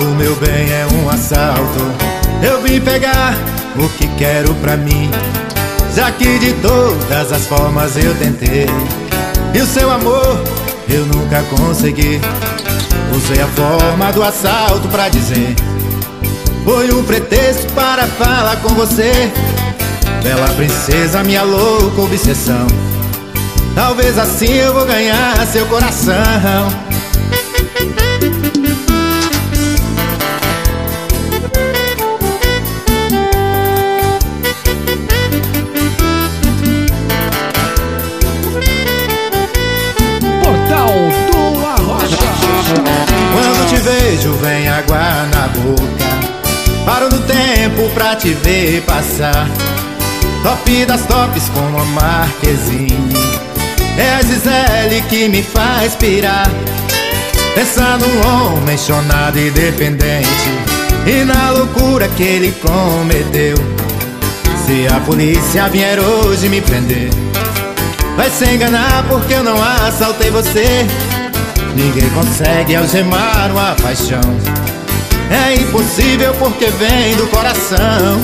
O meu bem é um assalto. Eu vim pegar o que quero pra mim. Já que de todas as formas eu tentei. E o seu amor eu nunca consegui. Usei a forma do assalto pra dizer. Foi um pretexto para falar com você. Bela princesa, minha louca obsessão. Talvez assim eu vou ganhar seu coração. Te vejo, vem água na boca. Paro no tempo pra te ver passar. Top das tops como a Marquezine. É a Gisele que me faz pirar. Pensar num homem chonado e dependente. E na loucura que ele cometeu. Se a polícia vier hoje me prender, vai se enganar porque eu não assaltei você. Ninguém consegue algemar uma paixão. É impossível porque vem do coração.